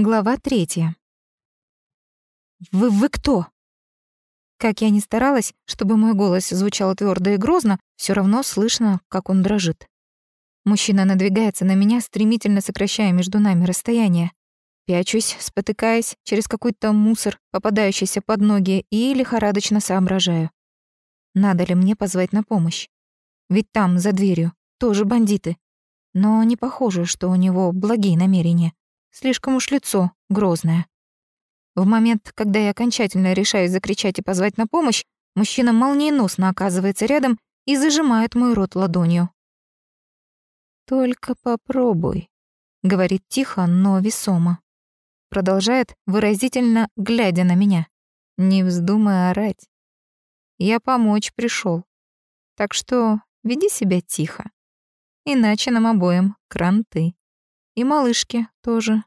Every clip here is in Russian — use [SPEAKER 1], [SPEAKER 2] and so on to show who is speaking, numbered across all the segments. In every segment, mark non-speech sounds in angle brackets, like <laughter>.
[SPEAKER 1] Глава третья. «Вы, вы кто?» Как я ни старалась, чтобы мой голос звучал твердо и грозно, все равно слышно, как он дрожит. Мужчина надвигается на меня, стремительно сокращая между нами расстояние. Пячусь, спотыкаясь через какой-то мусор, попадающийся под ноги, и лихорадочно соображаю. Надо ли мне позвать на помощь? Ведь там, за дверью, тоже бандиты. Но не похоже, что у него благие намерения. Слишком уж лицо грозное. В момент, когда я окончательно решаю закричать и позвать на помощь, мужчина молниеносно оказывается рядом и зажимает мой рот ладонью. «Только попробуй», — говорит тихо, но весомо. Продолжает, выразительно глядя на меня. «Не вздумай орать. Я помочь пришел. Так что веди себя тихо. Иначе нам обоим кранты. И малышки тоже.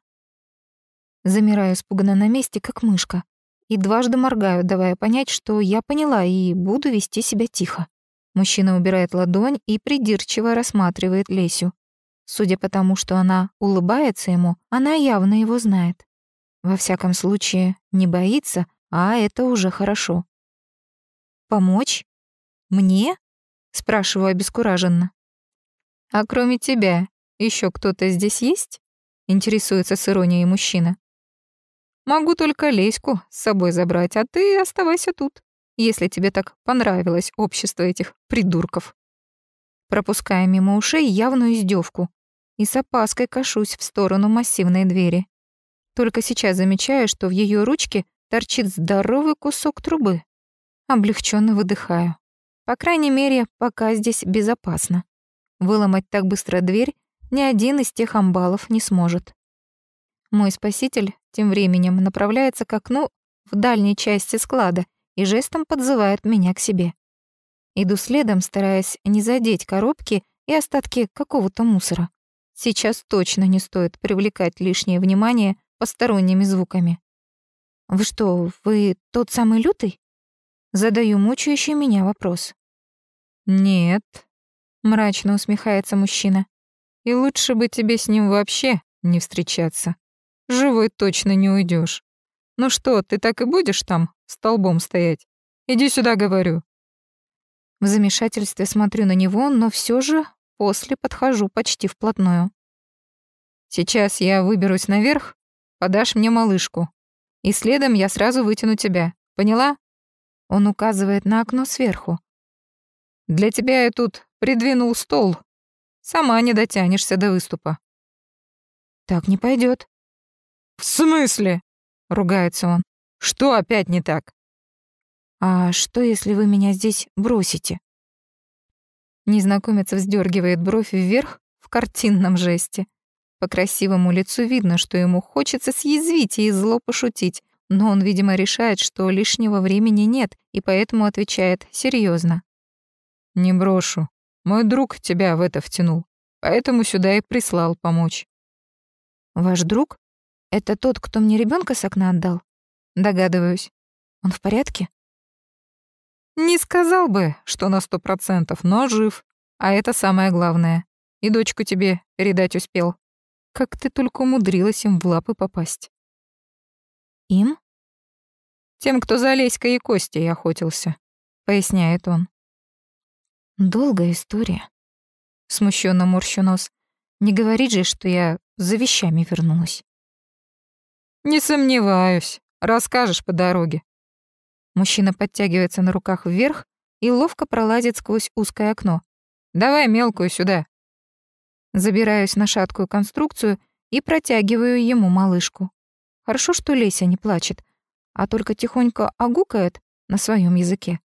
[SPEAKER 1] Замираю испуганно на месте, как мышка, и дважды моргаю, давая понять, что я поняла и буду вести себя тихо. Мужчина убирает ладонь и придирчиво рассматривает Лесю. Судя по тому, что она улыбается ему, она явно его знает. Во всяком случае, не боится, а это уже хорошо. «Помочь? Мне?» — спрашиваю обескураженно. «А кроме тебя, еще кто-то здесь есть?» — интересуется с иронией мужчина. Могу только Леську с собой забрать, а ты оставайся тут, если тебе так понравилось общество этих придурков. Пропуская мимо ушей явную издевку и с опаской кашусь в сторону массивной двери. Только сейчас замечаю, что в ее ручке торчит здоровый кусок трубы. Облегченно выдыхаю. По крайней мере, пока здесь безопасно. Выломать так быстро дверь ни один из тех амбалов не сможет. Мой спаситель тем временем направляется к окну в дальней части склада и жестом подзывает меня к себе. Иду следом, стараясь не задеть коробки и остатки какого-то мусора. Сейчас точно не стоит привлекать лишнее внимание посторонними звуками. «Вы что, вы тот самый лютый?» Задаю мучающий меня вопрос. «Нет», — мрачно усмехается мужчина. «И лучше бы тебе с ним вообще не встречаться». Живой точно не уйдешь. Ну что, ты так и будешь там, столбом стоять? Иди сюда, говорю. В замешательстве смотрю на него, но все же после подхожу почти вплотную. Сейчас я выберусь наверх, подашь мне малышку. И следом я сразу вытяну тебя. Поняла? Он указывает на окно сверху. Для тебя я тут придвинул стол. Сама не дотянешься до выступа. Так не пойдет. «В смысле?» — ругается он. «Что опять не так?» «А что, если вы меня здесь бросите?» Незнакомец вздергивает бровь вверх в картинном жесте. По красивому лицу видно, что ему хочется съязвить и зло пошутить, но он, видимо, решает, что лишнего времени нет, и поэтому отвечает серьезно. «Не брошу. Мой друг тебя в это втянул, поэтому сюда и прислал помочь». «Ваш друг?» Это тот, кто мне ребенка с окна отдал? Догадываюсь. Он в порядке? Не сказал бы, что на сто процентов, но жив. А это самое главное. И дочку тебе передать успел. Как ты только умудрилась им в лапы попасть. Им? Тем, кто за Леськой и Костей охотился, поясняет он. Долгая история. Смущенно морщу нос. Не говорит же, что я за вещами вернулась. «Не сомневаюсь. Расскажешь по дороге». Мужчина подтягивается на руках вверх и ловко пролазит сквозь узкое окно. «Давай мелкую сюда». Забираюсь на шаткую конструкцию и протягиваю ему малышку. Хорошо, что Леся не плачет, а только тихонько огукает на своем языке.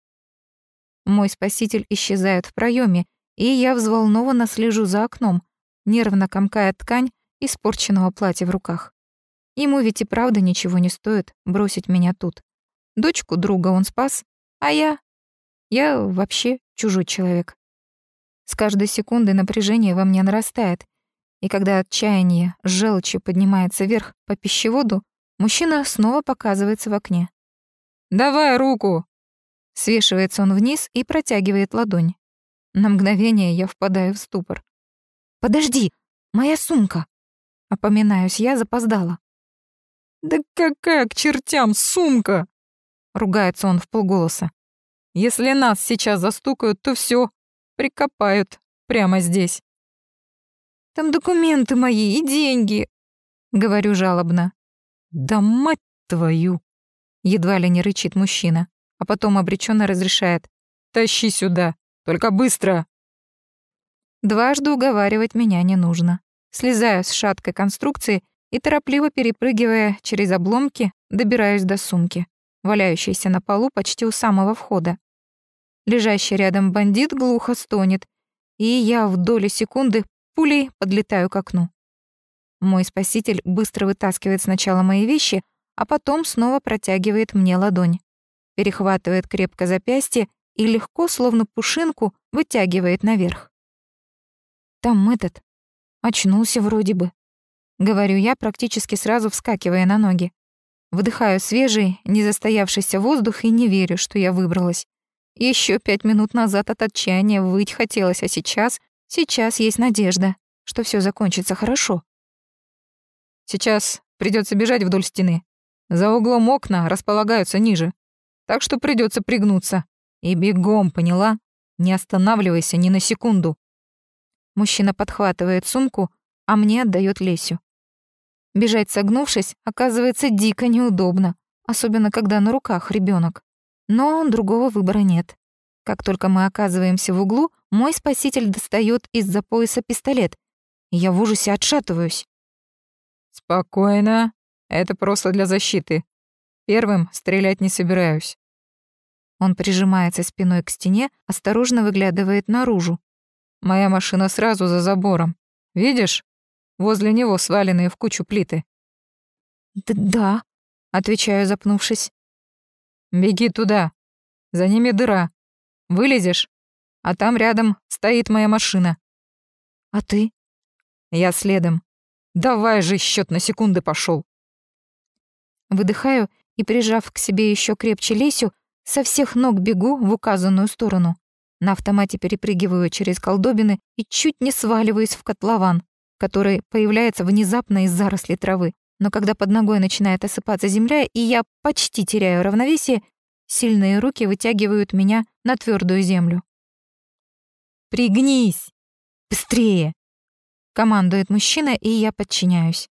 [SPEAKER 1] Мой спаситель исчезает в проеме, и я взволнованно слежу за окном, нервно комкая ткань испорченного платья в руках. Ему ведь и правда ничего не стоит бросить меня тут. Дочку друга он спас, а я... Я вообще чужой человек. С каждой секундой напряжение во мне нарастает, и когда отчаяние с желчью поднимается вверх по пищеводу, мужчина снова показывается в окне. «Давай руку!» Свешивается он вниз и протягивает ладонь. На мгновение я впадаю в ступор. «Подожди! Моя сумка!» Опоминаюсь я запоздала.
[SPEAKER 2] «Да какая к чертям сумка?» — ругается он в полголоса. «Если нас сейчас застукают, то все, прикопают прямо здесь».
[SPEAKER 1] «Там документы мои и деньги», — говорю жалобно.
[SPEAKER 2] «Да мать твою!» — едва ли не рычит мужчина, а потом обреченно разрешает. «Тащи сюда, только быстро!»
[SPEAKER 1] Дважды уговаривать меня не нужно. Слезаю с шаткой конструкции и, торопливо перепрыгивая через обломки, добираюсь до сумки, валяющейся на полу почти у самого входа. Лежащий рядом бандит глухо стонет, и я в доли секунды пулей подлетаю к окну. Мой спаситель быстро вытаскивает сначала мои вещи, а потом снова протягивает мне ладонь. Перехватывает крепко запястье и легко, словно пушинку, вытягивает наверх. Там этот. Очнулся вроде бы. Говорю я, практически сразу вскакивая на ноги. Вдыхаю свежий, незастоявшийся воздух и не верю, что я выбралась. Еще пять минут назад от отчаяния выть хотелось, а сейчас... Сейчас есть надежда, что все закончится хорошо.
[SPEAKER 2] Сейчас придется бежать вдоль стены. За углом окна располагаются ниже. Так что придется пригнуться. И бегом, поняла? Не останавливайся ни на секунду.
[SPEAKER 1] Мужчина подхватывает сумку, а мне отдает Лесю. Бежать согнувшись оказывается дико неудобно, особенно когда на руках ребенок. Но другого выбора нет. Как только мы оказываемся в углу, мой спаситель достает из-за пояса пистолет, и я в ужасе отшатываюсь.
[SPEAKER 2] «Спокойно. Это просто для защиты. Первым стрелять не собираюсь».
[SPEAKER 1] Он прижимается спиной к стене, осторожно выглядывает наружу.
[SPEAKER 2] «Моя машина сразу за забором. Видишь? Возле него сваленные в кучу плиты».
[SPEAKER 1] «Да», — отвечаю, запнувшись.
[SPEAKER 2] «Беги туда. За ними дыра. Вылезешь, а там рядом стоит моя машина».
[SPEAKER 1] «А ты?»
[SPEAKER 2] «Я следом. Давай же счет на секунды пошел.
[SPEAKER 1] Выдыхаю и, прижав к себе еще крепче Лесю, со всех ног бегу в указанную сторону. На автомате перепрыгиваю через колдобины и чуть не сваливаюсь в котлован, который появляется внезапно из заросли травы. Но когда под ногой начинает осыпаться земля, и я почти теряю равновесие, сильные руки вытягивают меня на твердую землю.
[SPEAKER 2] «Пригнись! Быстрее!»
[SPEAKER 1] Командует мужчина, и я подчиняюсь.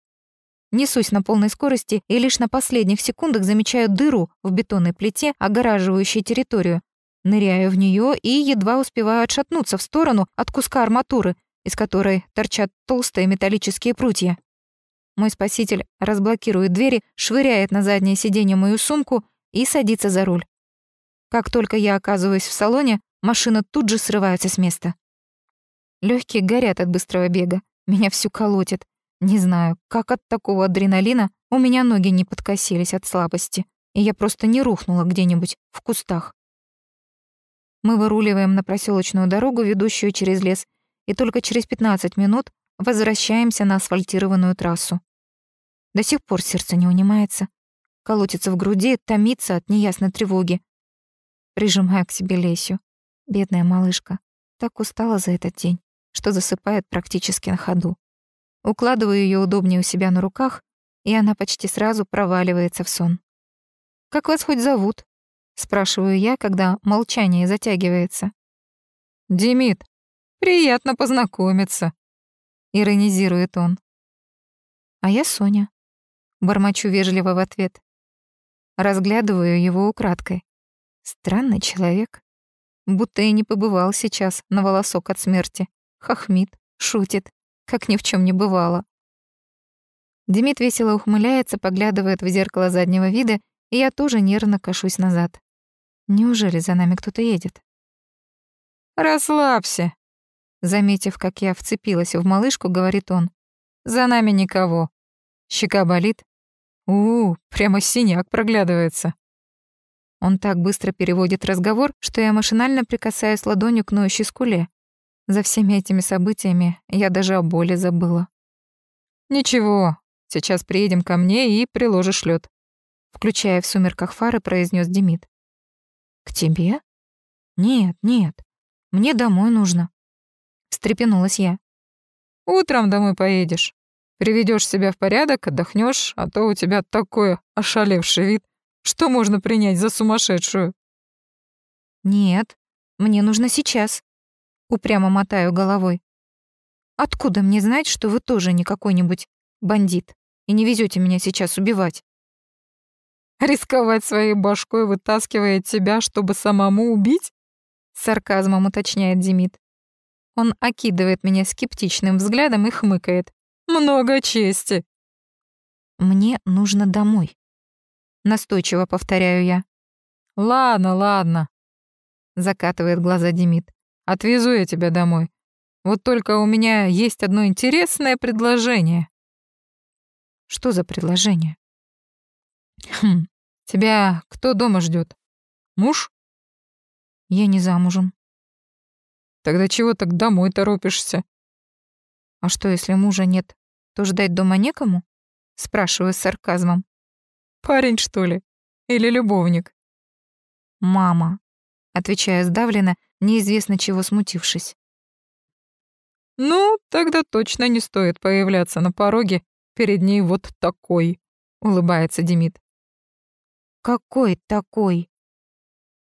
[SPEAKER 1] Несусь на полной скорости и лишь на последних секундах замечаю дыру в бетонной плите, огораживающей территорию. Ныряю в нее и едва успеваю отшатнуться в сторону от куска арматуры, из которой торчат толстые металлические прутья. Мой спаситель разблокирует двери, швыряет на заднее сиденье мою сумку и садится за руль. Как только я оказываюсь в салоне, машина тут же срывается с места. Легкие горят от быстрого бега. Меня всю колотит. Не знаю, как от такого адреналина у меня ноги не подкосились от слабости, и я просто не рухнула где-нибудь в кустах. Мы выруливаем на проселочную дорогу, ведущую через лес, и только через 15 минут возвращаемся на асфальтированную трассу. До сих пор сердце не унимается. Колотится в груди, томится от неясной тревоги. Прижимаю к себе Лесю. Бедная малышка. Так устала за этот день что засыпает практически на ходу. Укладываю ее удобнее у себя на руках, и она почти сразу проваливается в сон. «Как вас хоть зовут?» — спрашиваю я, когда молчание затягивается.
[SPEAKER 2] «Демид, приятно познакомиться», — иронизирует он.
[SPEAKER 1] «А я Соня», — бормочу вежливо в ответ. Разглядываю его украдкой. Странный человек. Будто и не побывал сейчас на волосок от смерти. Хохмит, шутит, как ни в чем не бывало. Демид весело ухмыляется, поглядывает в зеркало заднего вида, и я тоже нервно кашусь назад. Неужели за нами кто-то едет?
[SPEAKER 2] «Расслабься», — заметив, как я вцепилась в малышку, говорит он. «За нами никого. Щека болит? у, -у прямо синяк проглядывается».
[SPEAKER 1] Он так быстро переводит разговор, что я машинально прикасаюсь ладонью к ноющей скуле. За всеми этими событиями я даже о боли забыла.
[SPEAKER 2] «Ничего, сейчас приедем ко мне и приложишь лед.
[SPEAKER 1] Включая в сумерках фары, произнес Демид. «К тебе? Нет, нет, мне домой нужно». Встрепенулась я.
[SPEAKER 2] «Утром домой поедешь», — Приведешь себя в порядок, отдохнешь, а то у тебя такой ошалевший вид. Что можно принять за сумасшедшую?
[SPEAKER 1] Нет, мне нужно сейчас. Упрямо мотаю головой. Откуда мне знать, что вы тоже не какой-нибудь бандит и не везете меня сейчас убивать?
[SPEAKER 2] Рисковать своей башкой, вытаскивая тебя, чтобы самому убить? Сарказмом уточняет Демид. Он окидывает меня скептичным взглядом и хмыкает. Много чести.
[SPEAKER 1] Мне нужно домой. Настойчиво повторяю я.
[SPEAKER 2] Ладно, ладно. Закатывает глаза Демид. Отвезу я тебя домой. Вот только у меня есть одно интересное предложение.
[SPEAKER 1] Что за предложение?
[SPEAKER 2] Хм, тебя кто дома ждет? Муж?
[SPEAKER 1] Я не замужем.
[SPEAKER 2] Тогда чего так домой торопишься?
[SPEAKER 1] А что, если мужа нет, то ждать дома некому? Спрашиваю с сарказмом.
[SPEAKER 2] Парень, что ли? Или любовник?
[SPEAKER 1] Мама. Отвечаю сдавленно, неизвестно чего смутившись.
[SPEAKER 2] «Ну, тогда точно не стоит появляться на пороге перед ней вот такой», — улыбается Демид.
[SPEAKER 1] «Какой такой?»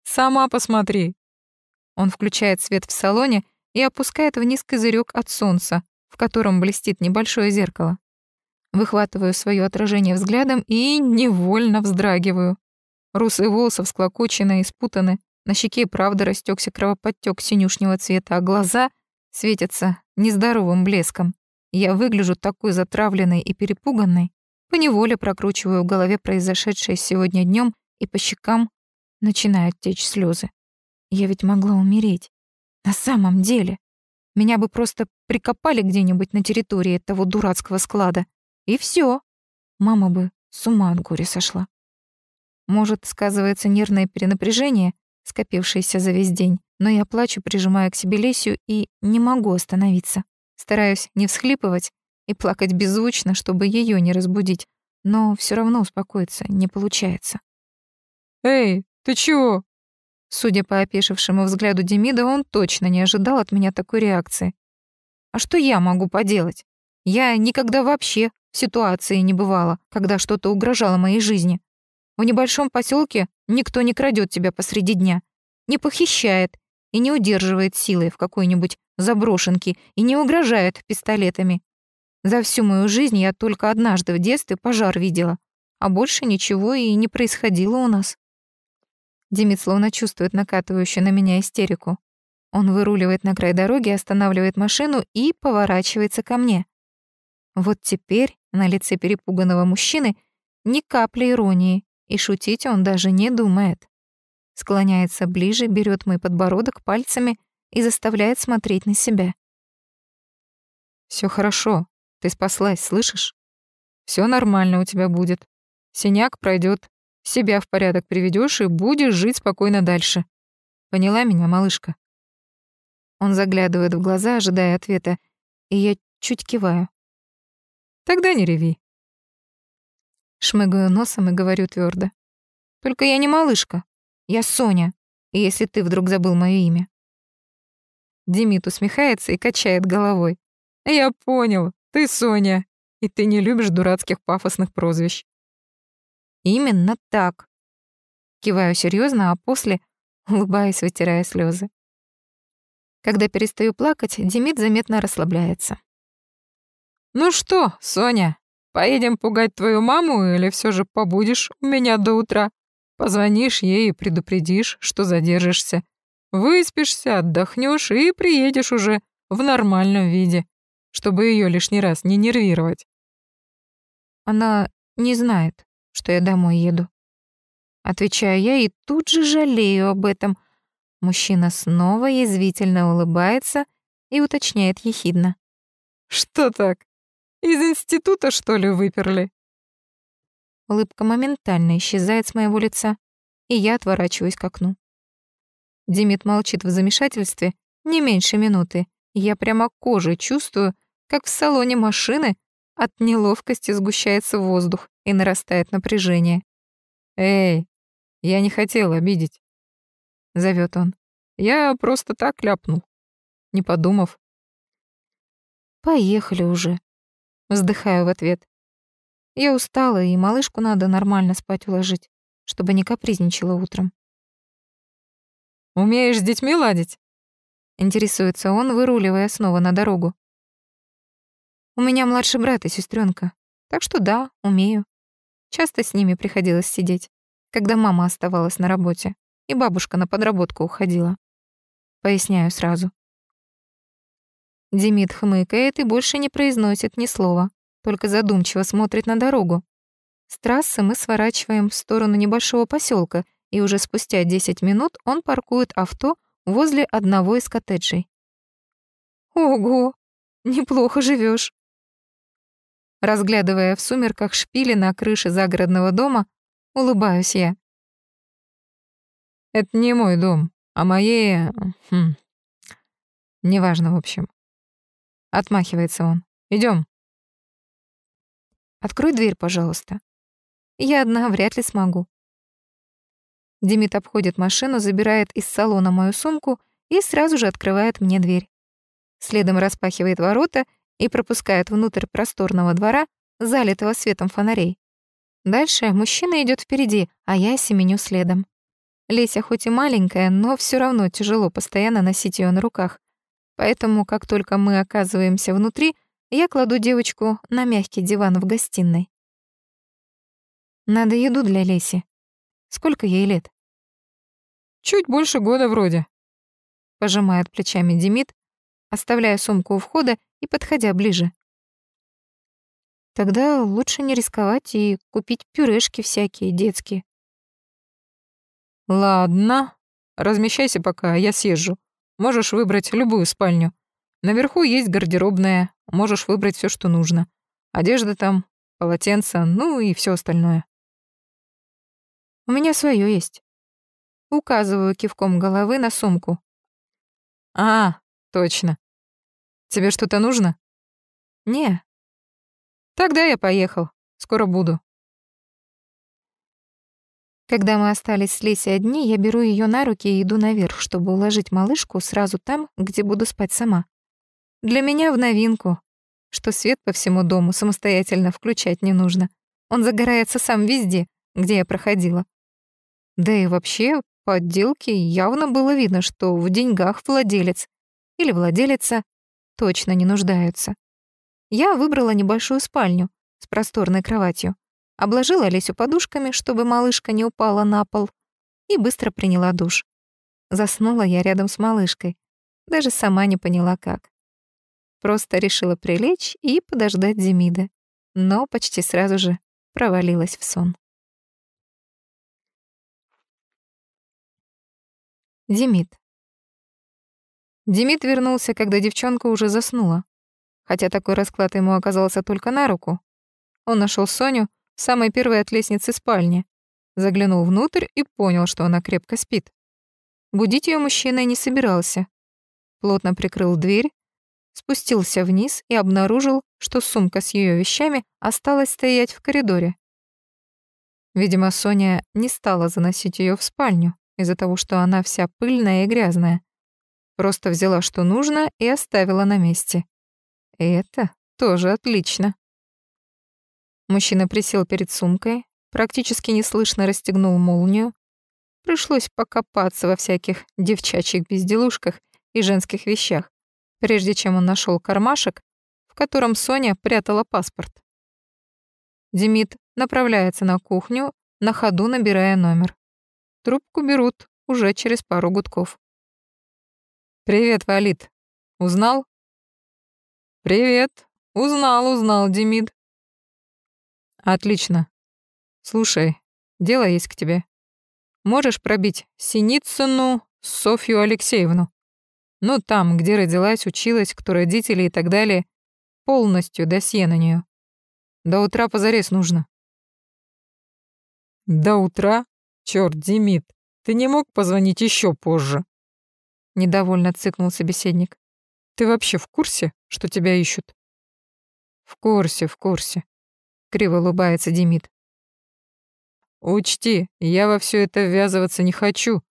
[SPEAKER 2] «Сама посмотри».
[SPEAKER 1] Он включает свет в салоне и опускает вниз козырек от солнца, в котором блестит небольшое зеркало. Выхватываю свое отражение взглядом и невольно вздрагиваю. Русые волосы всклокочены и спутаны, на щеке правда растекся кровоподтек синюшнего цвета, а глаза светятся нездоровым блеском. Я выгляжу такой затравленной и перепуганной, поневоле прокручиваю в голове произошедшее сегодня днем, и по щекам начинают течь слезы. Я ведь могла умереть. На самом деле. Меня бы просто прикопали где-нибудь на территории этого дурацкого склада. И все. Мама бы с ума от горя сошла. Может, сказывается нервное перенапряжение, скопившееся за весь день, но я плачу, прижимая к себе Лесю, и не могу остановиться. Стараюсь не всхлипывать и плакать беззвучно, чтобы ее не разбудить, но все равно успокоиться не получается.
[SPEAKER 2] «Эй, ты чего?»
[SPEAKER 1] Судя по опешившему взгляду Демида, он точно не ожидал от меня такой реакции. А что я могу поделать? Я никогда вообще в ситуации не бывала, когда что-то угрожало моей жизни. В небольшом поселке никто не крадет тебя посреди дня, не похищает и не удерживает силой в какой-нибудь заброшенке и не угрожает пистолетами. За всю мою жизнь я только однажды в детстве пожар видела, а больше ничего и не происходило у нас. Демид словно чувствует накатывающую на меня истерику. Он выруливает на край дороги, останавливает машину и поворачивается ко мне. Вот теперь на лице перепуганного мужчины ни капли иронии, и шутить он даже не думает склоняется ближе, берет мой подбородок пальцами и заставляет смотреть на себя. Все хорошо, ты спаслась, слышишь? Все нормально у тебя будет. Синяк пройдет, себя в порядок приведешь и будешь жить спокойно дальше. Поняла меня, малышка?» Он заглядывает в глаза, ожидая ответа, и я чуть киваю. «Тогда не реви». Шмыгаю носом и говорю твердо. «Только я не малышка. Я Соня, если ты вдруг забыл мое имя». Демид усмехается и качает головой. «Я понял, ты Соня, и ты не любишь дурацких пафосных прозвищ». «Именно так». Киваю серьезно, а после <laughs> улыбаюсь, вытирая слезы. Когда перестаю плакать, Демид заметно расслабляется. «Ну что, Соня, поедем пугать твою маму или все же побудешь у меня до утра?» Позвонишь ей и предупредишь, что задержишься. Выспишься, отдохнешь и приедешь уже в нормальном виде, чтобы ее лишний раз не нервировать. Она не знает, что я домой еду. Отвечаю я и тут же жалею об этом. Мужчина снова язвительно улыбается и уточняет ехидно. «Что так? Из института, что ли, выперли?» Улыбка моментально исчезает с моего лица, и я отворачиваюсь к окну. Димит молчит в замешательстве не меньше минуты. Я прямо кожей чувствую, как в салоне машины от неловкости сгущается воздух и нарастает напряжение. «Эй, я не хотел обидеть», — зовет он. «Я просто так ляпнул, не подумав». «Поехали уже», Вздыхаю в ответ. Я устала, и малышку надо нормально спать уложить, чтобы не капризничала утром.
[SPEAKER 2] «Умеешь с детьми ладить?»
[SPEAKER 1] Интересуется он, выруливая снова на дорогу. У меня младший брат и сестренка, так что да, умею. Часто с ними приходилось сидеть, когда мама оставалась на работе, и бабушка на подработку уходила. Поясняю сразу. Демид хмыкает и больше не произносит ни слова, только задумчиво смотрит на дорогу. С трассы мы сворачиваем в сторону небольшого поселка, и уже спустя 10 минут он паркует авто возле одного из коттеджей. «Ого, неплохо живешь. Разглядывая в сумерках шпили на крыше загородного дома, улыбаюсь я.
[SPEAKER 2] «Это не мой дом, а мои... Хм, неважно, в общем». Отмахивается он. Идем.
[SPEAKER 1] «Открой дверь, пожалуйста. Я одна вряд ли смогу». Демид обходит машину, забирает из салона мою сумку и сразу же открывает мне дверь. Следом распахивает ворота и пропускает внутрь просторного двора, залитого светом фонарей. Дальше мужчина идет впереди, а я семеню следом. Леся хоть и маленькая, но все равно тяжело постоянно носить ее на руках. Поэтому, как только мы оказываемся внутри, я кладу девочку на мягкий диван в гостиной. Надо еду для Леси. Сколько ей лет?
[SPEAKER 2] Чуть больше года вроде.
[SPEAKER 1] Пожимает плечами Демид, оставляя сумку у входа и подходя ближе. Тогда лучше не рисковать и купить пюрешки всякие детские.
[SPEAKER 2] Ладно, размещайся пока, я съезжу. Можешь выбрать любую спальню. Наверху есть гардеробная, можешь выбрать все, что нужно. Одежда там, полотенца, ну и все остальное.
[SPEAKER 1] У меня свое есть. Указываю кивком головы на сумку.
[SPEAKER 2] А, точно. Тебе что-то нужно?
[SPEAKER 1] Не.
[SPEAKER 2] Тогда я поехал. Скоро буду.
[SPEAKER 1] Когда мы остались с Лесей одни, я беру ее на руки и иду наверх, чтобы уложить малышку сразу там, где буду спать сама. Для меня в новинку, что свет по всему дому самостоятельно включать не нужно. Он загорается сам везде, где я проходила. Да и вообще, по отделке явно было видно, что в деньгах владелец или владелица точно не нуждаются. Я выбрала небольшую спальню с просторной кроватью, обложила Лесю подушками, чтобы малышка не упала на пол, и быстро приняла душ. Заснула я рядом с малышкой, даже сама не поняла как. Просто решила прилечь и подождать Демида, но почти сразу же провалилась в сон. Демид. Демид вернулся, когда девчонка уже заснула. Хотя такой расклад ему оказался только на руку. Он нашел Соню в самой первой от лестницы спальни, заглянул внутрь и понял, что она крепко спит. Будить ее мужчина не собирался. Плотно прикрыл дверь, спустился вниз и обнаружил, что сумка с ее вещами осталась стоять в коридоре. Видимо, Соня не стала заносить ее в спальню из-за того, что она вся пыльная и грязная. Просто взяла, что нужно, и оставила на месте. Это тоже отлично. Мужчина присел перед сумкой, практически неслышно расстегнул молнию. Пришлось покопаться во всяких девчачьих безделушках и женских вещах, прежде чем он нашел кармашек, в котором Соня прятала паспорт. Демид направляется на кухню, на ходу набирая номер. Трубку берут уже через пару гудков. «Привет, Валид. Узнал?» «Привет. Узнал, узнал, Демид». «Отлично. Слушай, дело есть к тебе. Можешь пробить Синицыну Софью Алексеевну? Ну, там, где родилась, училась, кто родители и так далее. Полностью досье на нее. До утра позарез нужно». «До утра? Чёрт, Демид, ты не мог позвонить еще позже?» Недовольно цыкнул собеседник. «Ты вообще в курсе, что тебя ищут?» «В курсе, в курсе», — криво улыбается Демид. «Учти, я во все это ввязываться не хочу,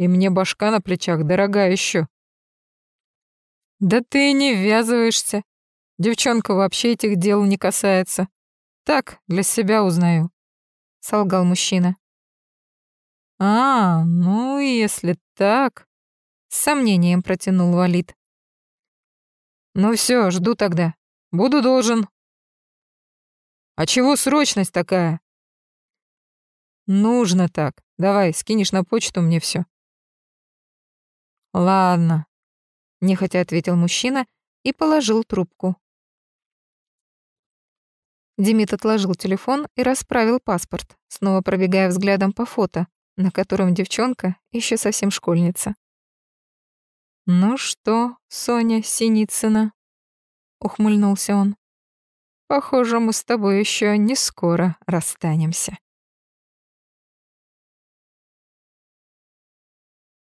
[SPEAKER 1] и мне башка на плечах дорога еще. «Да ты не ввязываешься.
[SPEAKER 2] Девчонка вообще этих дел не касается. Так, для себя узнаю», — солгал мужчина. «А, ну, если так...» — с сомнением протянул Валид. «Ну все, жду тогда. Буду должен». «А чего срочность такая?» «Нужно так. Давай, скинешь на почту мне все. «Ладно», — нехотя ответил мужчина и положил трубку.
[SPEAKER 1] Демид отложил телефон и расправил паспорт, снова пробегая взглядом по фото, на котором девчонка еще совсем школьница.
[SPEAKER 2] «Ну что, Соня Синицына?» — ухмыльнулся он. «Похоже, мы с тобой еще не скоро расстанемся».